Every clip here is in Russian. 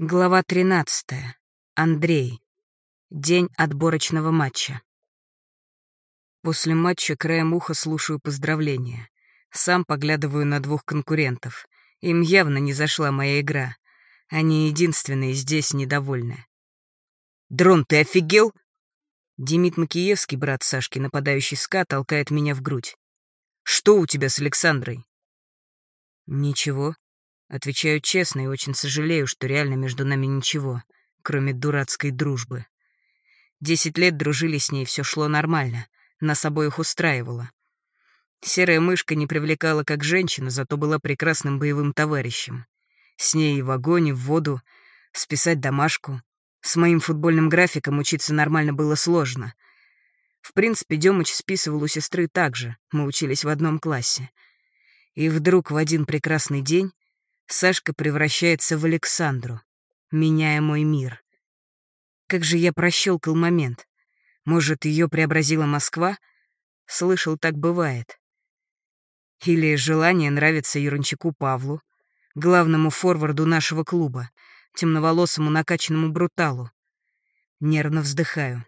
Глава 13. Андрей. День отборочного матча. После матча краем уха слушаю поздравления. Сам поглядываю на двух конкурентов. Им явно не зашла моя игра. Они единственные здесь недовольны. «Дрон, ты офигел?» Демид Макиевский, брат Сашки, нападающий ска, толкает меня в грудь. «Что у тебя с Александрой?» «Ничего», Отвечаю честно и очень сожалею, что реально между нами ничего, кроме дурацкой дружбы. Десять лет дружили с ней, все шло нормально, нас обоих устраивало. Серая мышка не привлекала как женщина, зато была прекрасным боевым товарищем. С ней и в огонь, и в воду, списать домашку. С моим футбольным графиком учиться нормально было сложно. В принципе, Демыч списывал у сестры так же, мы учились в одном классе. И вдруг в один прекрасный день Сашка превращается в Александру, меняя мой мир. Как же я прощелкал момент. Может, ее преобразила Москва? Слышал, так бывает. Или желание нравится Юрунчику Павлу, главному форварду нашего клуба, темноволосому накачанному бруталу. Нервно вздыхаю.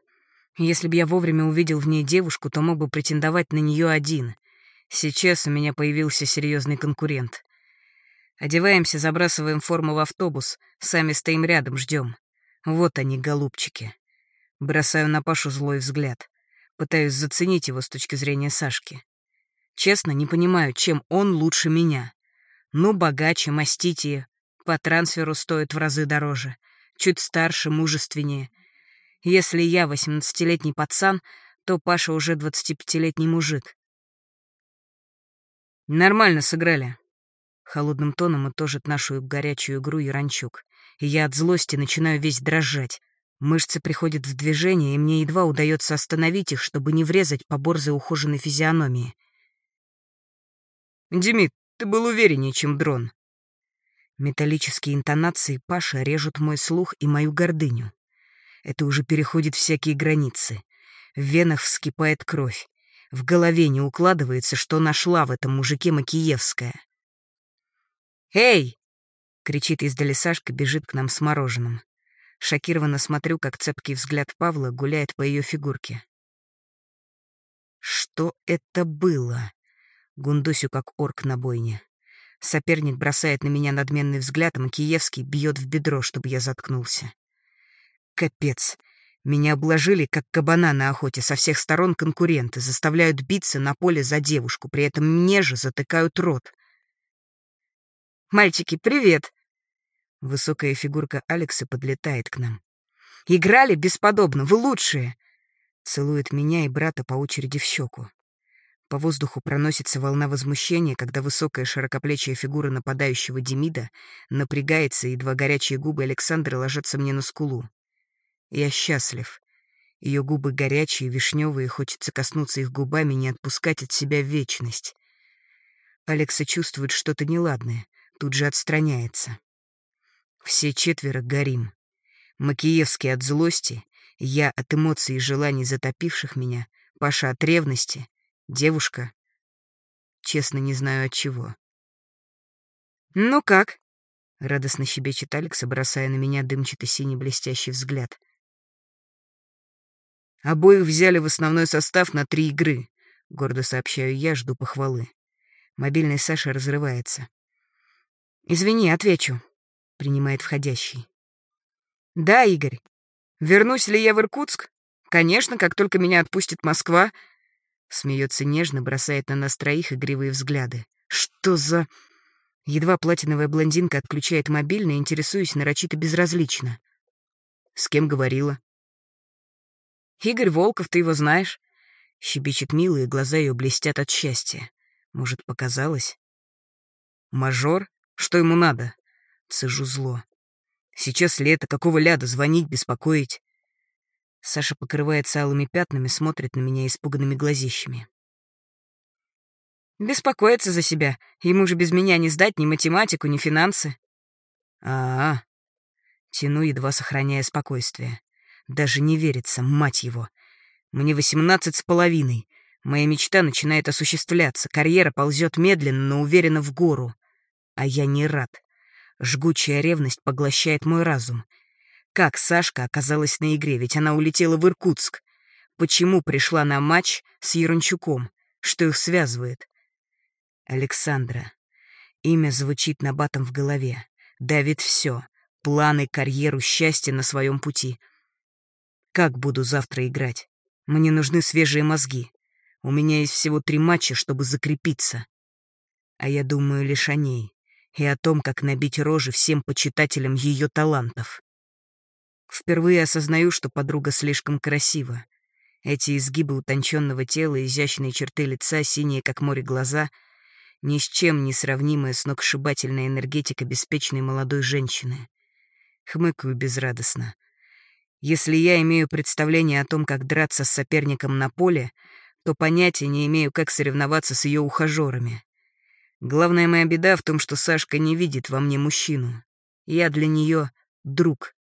Если бы я вовремя увидел в ней девушку, то мог бы претендовать на нее один. Сейчас у меня появился серьезный конкурент. Одеваемся, забрасываем форму в автобус, сами стоим рядом, ждем. Вот они, голубчики. Бросаю на Пашу злой взгляд. Пытаюсь заценить его с точки зрения Сашки. Честно, не понимаю, чем он лучше меня. Ну, богаче, маститее, по трансферу стоит в разы дороже, чуть старше, мужественнее. Если я восемнадцатилетний пацан, то Паша уже двадцатипятилетний мужик. Нормально сыграли. Холодным тоном итожит нашу горячую игру Яранчук. И я от злости начинаю весь дрожать. Мышцы приходят в движение, и мне едва удается остановить их, чтобы не врезать по борзой ухоженной физиономии. «Демид, ты был увереннее, чем дрон». Металлические интонации Паши режут мой слух и мою гордыню. Это уже переходит всякие границы. В венах вскипает кровь. В голове не укладывается, что нашла в этом мужике Макиевская. «Эй!» — кричит издали Сашка, бежит к нам с мороженым. Шокированно смотрю, как цепкий взгляд Павла гуляет по ее фигурке. «Что это было?» Гундусю, как орк на бойне. Соперник бросает на меня надменный взгляд, а Макиевский бьет в бедро, чтобы я заткнулся. Капец. Меня обложили, как кабана на охоте, со всех сторон конкуренты, заставляют биться на поле за девушку, при этом мне же затыкают рот. «Мальчики, привет!» Высокая фигурка Алекса подлетает к нам. «Играли бесподобно, вы лучшие!» Целует меня и брата по очереди в щеку. По воздуху проносится волна возмущения, когда высокая широкоплечья фигура нападающего Демида напрягается, и два горячие губы Александра ложатся мне на скулу. Я счастлив. Ее губы горячие, вишневые, хочется коснуться их губами, не отпускать от себя вечность. Алекса чувствует что-то неладное тут же отстраняется. Все четверо горим. Макиевский от злости, я от эмоций и желаний, затопивших меня, Паша от ревности, девушка... Честно, не знаю от чего. «Ну как?» — радостно щебечет Алекс, бросая на меня дымчато-синий блестящий взгляд. «Обоих взяли в основной состав на три игры», — гордо сообщаю я, жду похвалы. Мобильный Саши разрывается. «Извини, отвечу», — принимает входящий. «Да, Игорь. Вернусь ли я в Иркутск? Конечно, как только меня отпустит Москва». Смеется нежно, бросает на нас троих игривые взгляды. «Что за...» Едва платиновая блондинка отключает мобильный, интересуюсь нарочито безразлично. «С кем говорила?» «Игорь Волков, ты его знаешь?» Щебечет мило, и глаза ее блестят от счастья. Может, показалось? «Мажор?» Что ему надо? Цежу зло. Сейчас лето, какого ляда звонить, беспокоить? Саша покрывается алыми пятнами, смотрит на меня испуганными глазищами. Беспокоится за себя. Ему же без меня не сдать ни математику, ни финансы. -а, -а. Тяну, едва сохраняя спокойствие. Даже не верится, мать его. Мне восемнадцать с половиной. Моя мечта начинает осуществляться. Карьера ползет медленно, но уверенно в гору. А я не рад. Жгучая ревность поглощает мой разум. Как Сашка оказалась на игре, ведь она улетела в Иркутск? Почему пришла на матч с Ярончуком? Что их связывает? Александра. Имя звучит набатом в голове. Давит все. Планы, карьеру, счастье на своем пути. Как буду завтра играть? Мне нужны свежие мозги. У меня есть всего три матча, чтобы закрепиться. А я думаю лишь о ней и о том, как набить рожи всем почитателям ее талантов. Впервые осознаю, что подруга слишком красива. Эти изгибы утонченного тела, изящные черты лица, синие, как море, глаза — ни с чем не сравнимая сногсшибательная энергетика беспечной молодой женщины. Хмыкаю безрадостно. Если я имею представление о том, как драться с соперником на поле, то понятия не имею, как соревноваться с ее ухажерами. Главная моя беда в том, что Сашка не видит во мне мужчину. Я для нее друг.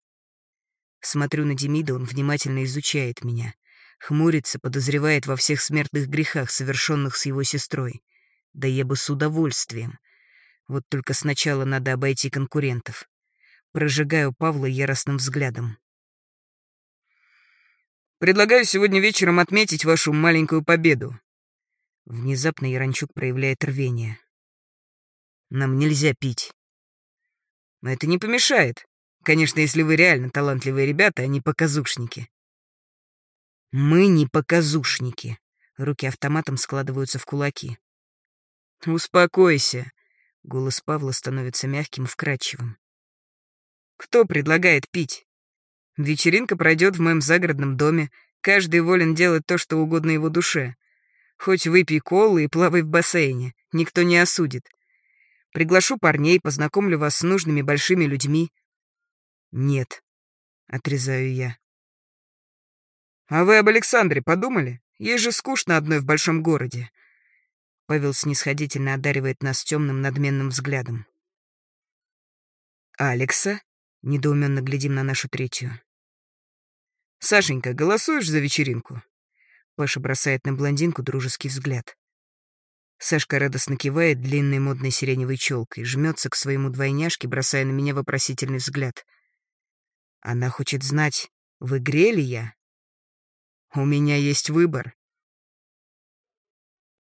Смотрю на Демида, он внимательно изучает меня. Хмурится, подозревает во всех смертных грехах, совершенных с его сестрой. Да я бы с удовольствием. Вот только сначала надо обойти конкурентов. Прожигаю Павла яростным взглядом. «Предлагаю сегодня вечером отметить вашу маленькую победу». Внезапно Яранчук проявляет рвение. «Нам нельзя пить». «Но это не помешает. Конечно, если вы реально талантливые ребята, а не показушники». «Мы не показушники». Руки автоматом складываются в кулаки. «Успокойся», — голос Павла становится мягким вкрадчивым. «Кто предлагает пить? Вечеринка пройдет в моем загородном доме, каждый волен делать то, что угодно его душе. Хоть выпей колы и плавай в бассейне, никто не осудит. Приглашу парней, познакомлю вас с нужными большими людьми». «Нет», — отрезаю я. «А вы об Александре подумали? Ей же скучно одной в большом городе. Павел снисходительно одаривает нас темным надменным взглядом. «Алекса?» — недоуменно глядим на нашу третью. «Сашенька, голосуешь за вечеринку?» Паша бросает на блондинку дружеский взгляд. Сашка радостно кивает длинной модной сиреневой челкой, жмется к своему двойняшке, бросая на меня вопросительный взгляд. Она хочет знать, в игре ли я? У меня есть выбор.